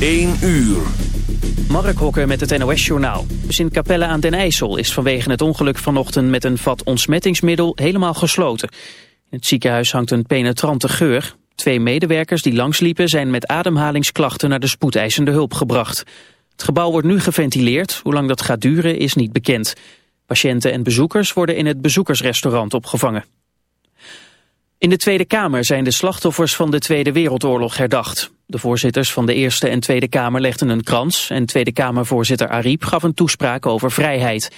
1 uur. Mark Hokker met het NOS-journaal. In Capelle aan den IJssel is vanwege het ongeluk vanochtend met een vat ontsmettingsmiddel helemaal gesloten. In het ziekenhuis hangt een penetrante geur. Twee medewerkers die langsliepen zijn met ademhalingsklachten naar de spoedeisende hulp gebracht. Het gebouw wordt nu geventileerd. Hoe lang dat gaat duren is niet bekend. Patiënten en bezoekers worden in het bezoekersrestaurant opgevangen. In de Tweede Kamer zijn de slachtoffers van de Tweede Wereldoorlog herdacht. De voorzitters van de Eerste en Tweede Kamer legden een krans... en Tweede Kamervoorzitter Ariep gaf een toespraak over vrijheid.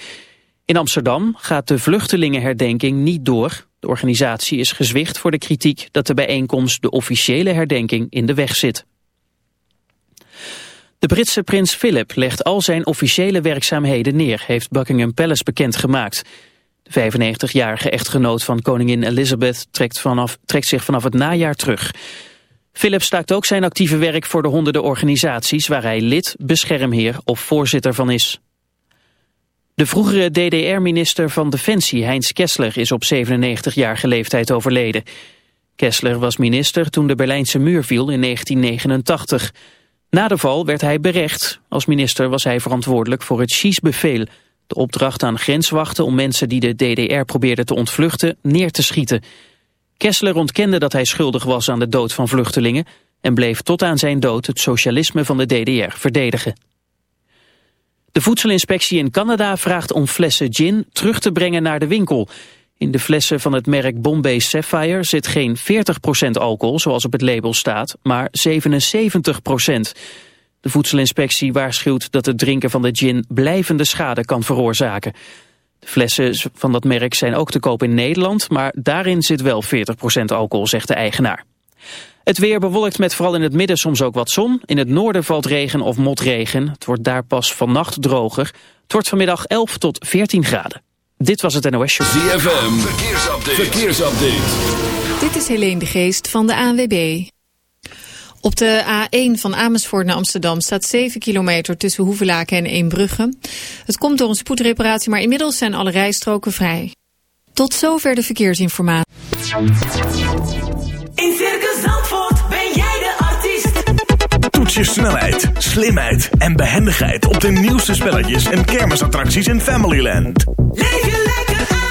In Amsterdam gaat de vluchtelingenherdenking niet door. De organisatie is gezwicht voor de kritiek dat de bijeenkomst... de officiële herdenking in de weg zit. De Britse prins Philip legt al zijn officiële werkzaamheden neer... heeft Buckingham Palace bekendgemaakt... De 95-jarige echtgenoot van koningin Elizabeth trekt, vanaf, trekt zich vanaf het najaar terug. Philip staakt ook zijn actieve werk voor de honderden organisaties waar hij lid, beschermheer of voorzitter van is. De vroegere DDR-minister van Defensie Heinz Kessler is op 97-jarige leeftijd overleden. Kessler was minister toen de Berlijnse muur viel in 1989. Na de val werd hij berecht. Als minister was hij verantwoordelijk voor het Schiesbevel, de opdracht aan grenswachten om mensen die de DDR probeerden te ontvluchten neer te schieten. Kessler ontkende dat hij schuldig was aan de dood van vluchtelingen en bleef tot aan zijn dood het socialisme van de DDR verdedigen. De voedselinspectie in Canada vraagt om flessen gin terug te brengen naar de winkel. In de flessen van het merk Bombay Sapphire zit geen 40% alcohol zoals op het label staat, maar 77%. De voedselinspectie waarschuwt dat het drinken van de gin blijvende schade kan veroorzaken. De flessen van dat merk zijn ook te koop in Nederland, maar daarin zit wel 40% alcohol, zegt de eigenaar. Het weer bewolkt met vooral in het midden soms ook wat zon. In het noorden valt regen of motregen. Het wordt daar pas vannacht droger. Het wordt vanmiddag 11 tot 14 graden. Dit was het NOS Show. ZFM, verkeersupdate. verkeersupdate. Dit is Helene de Geest van de ANWB. Op de A1 van Amersfoort naar Amsterdam staat 7 kilometer tussen Hoevelaken en Eembrugge. Het komt door een spoedreparatie, maar inmiddels zijn alle rijstroken vrij. Tot zover de verkeersinformatie. In Circus Zandvoort ben jij de artiest. Toets je snelheid, slimheid en behendigheid op de nieuwste spelletjes en kermisattracties in Familyland. Leef je lekker uit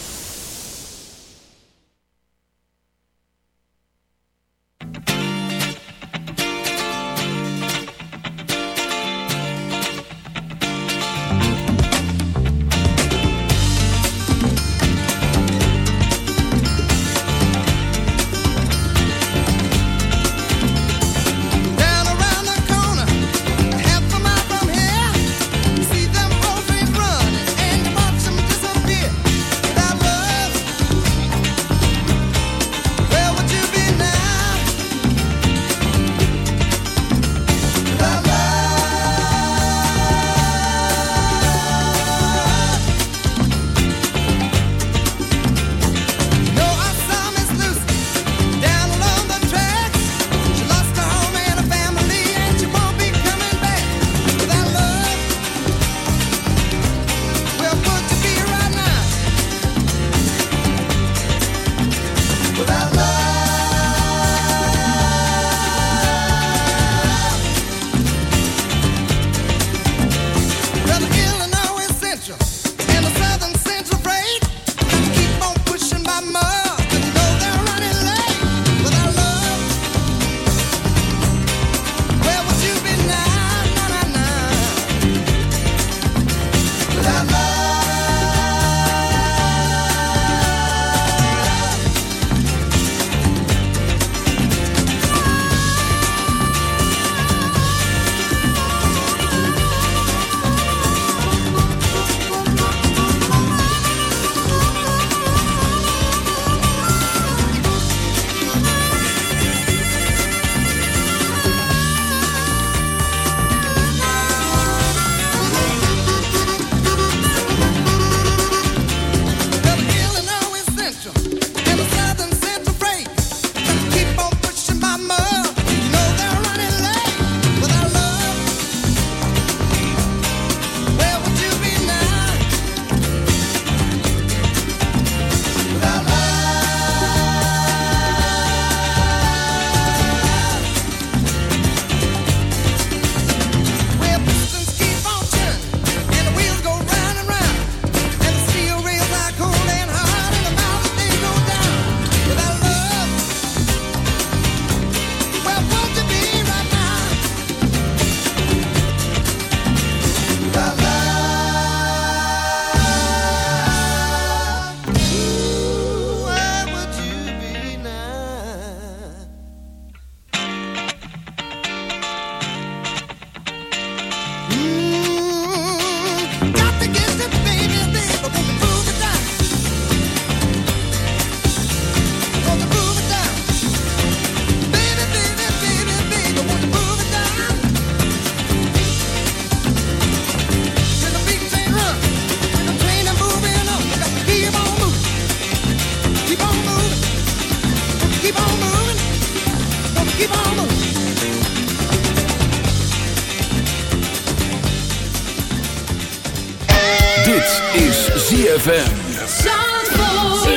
Dit is ZFM. ZFM.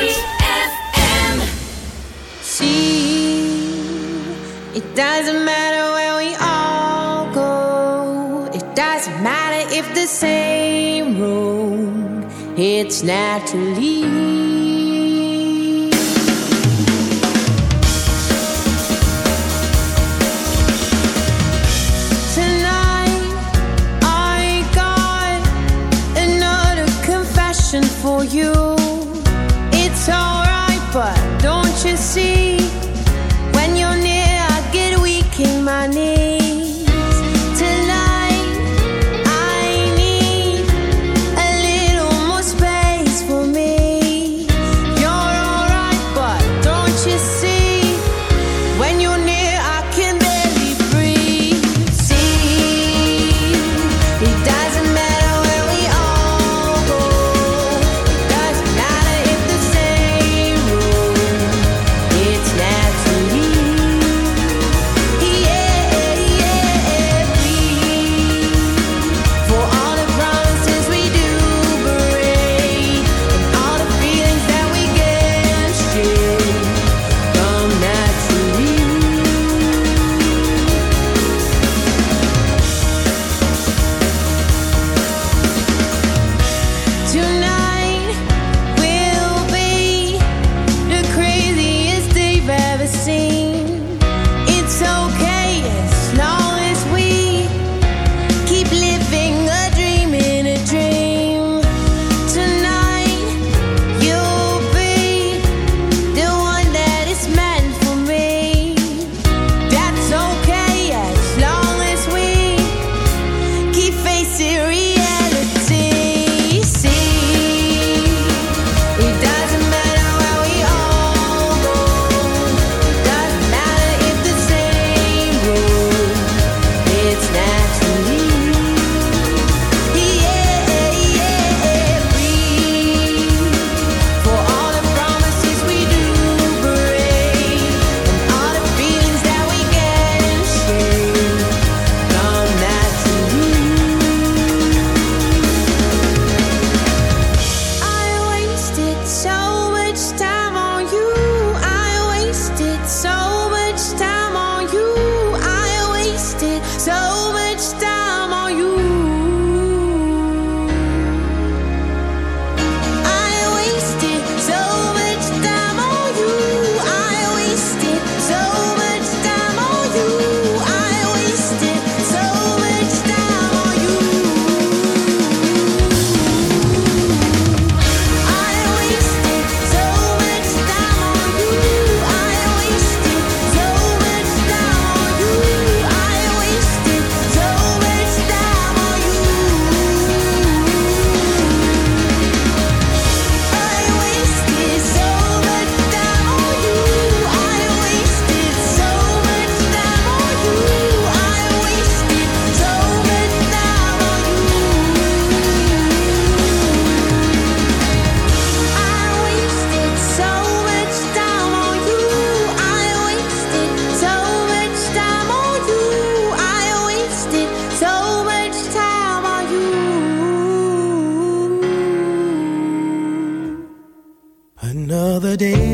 See, it doesn't matter where we all go. It doesn't matter if the same road. It's naturally. holiday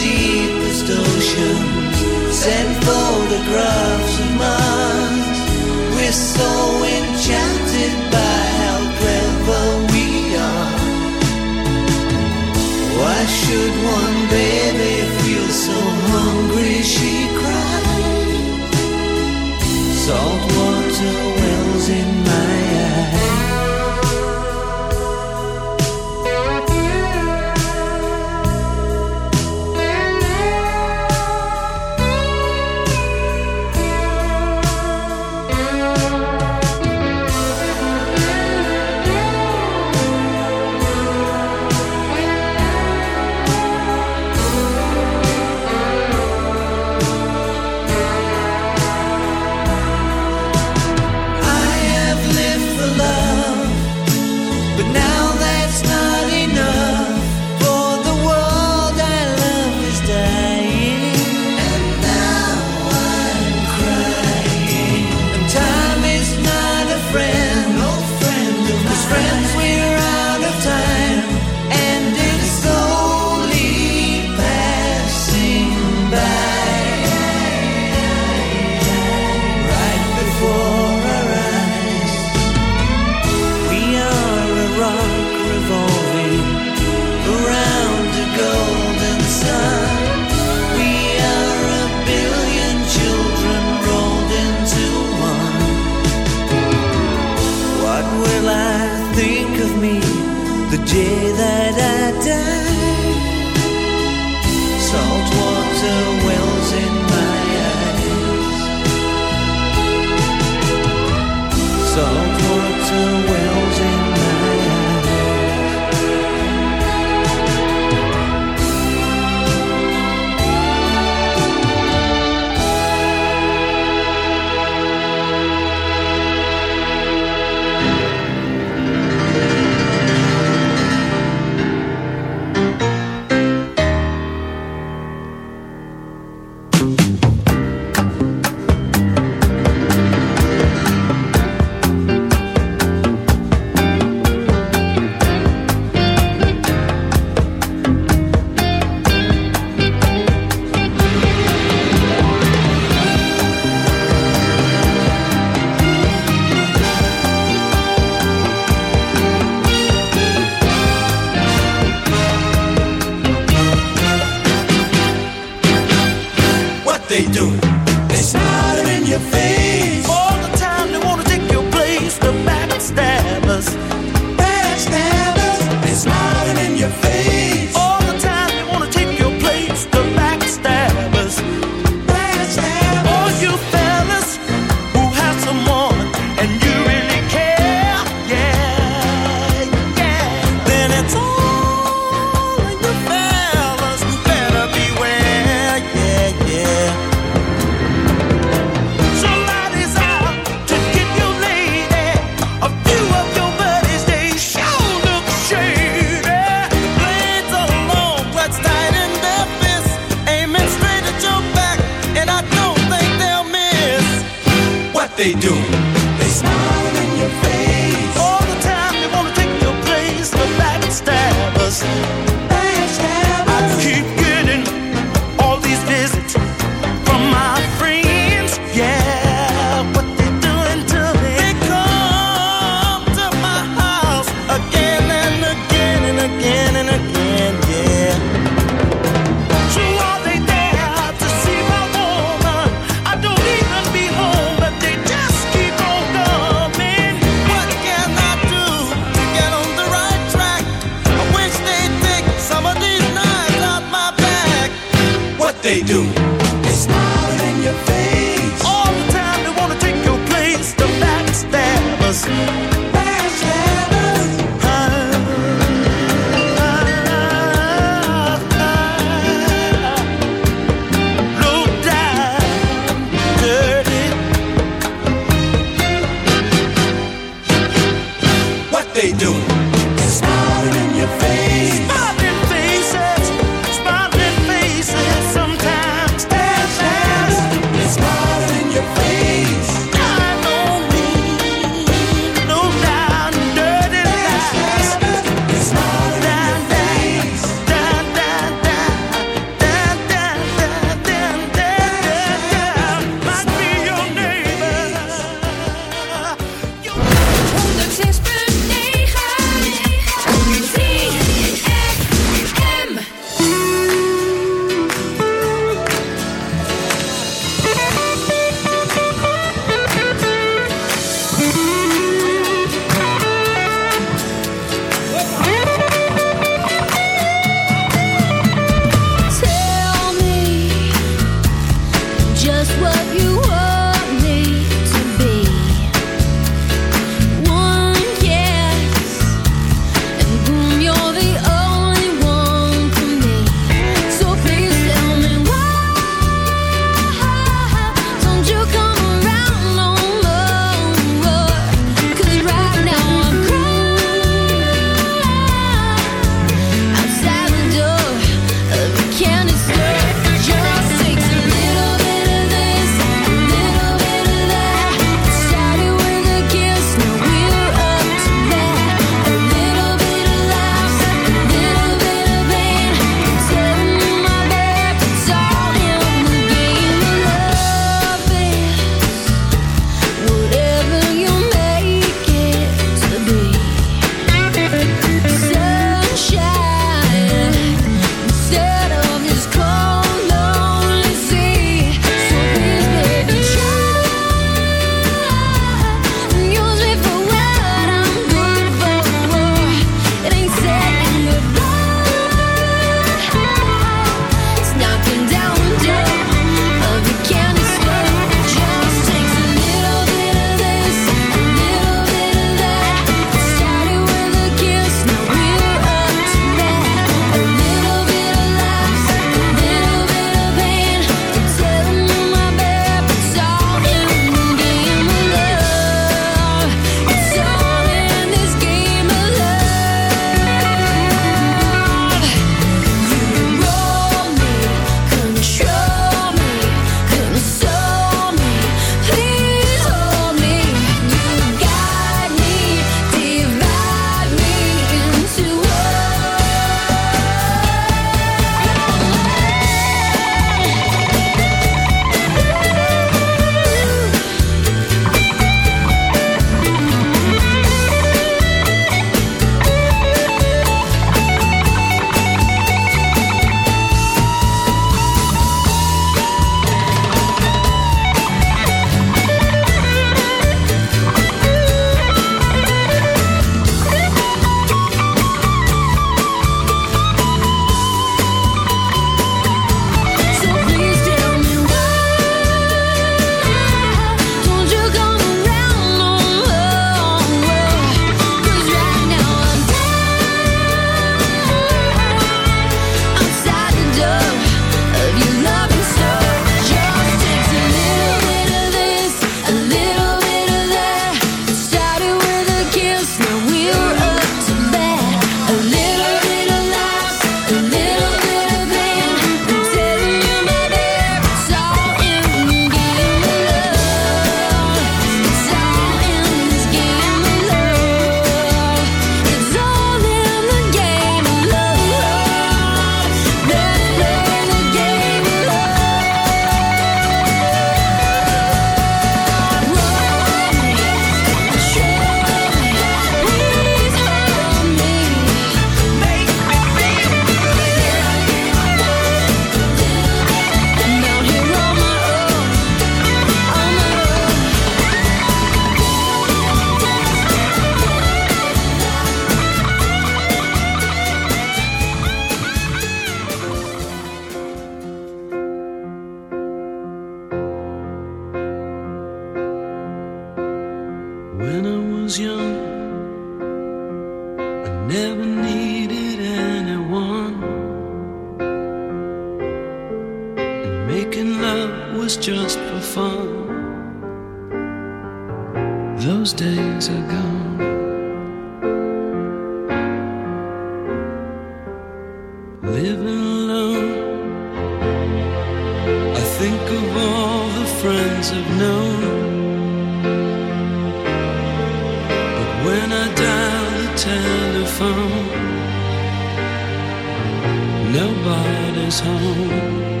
Nobody's home.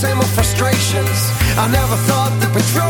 same old frustrations. I never thought that we'd throw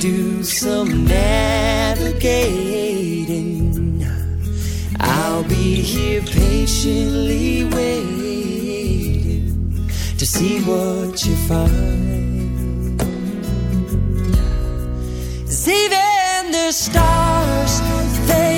do some navigating, I'll be here patiently waiting to see what you find. 'Cause even the stars, they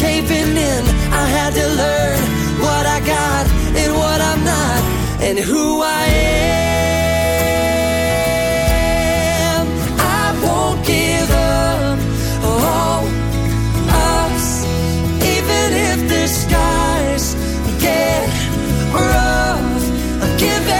caving in. I had to learn what I got and what I'm not, and who I am. I won't give up on us, even if the skies get rough. I'm giving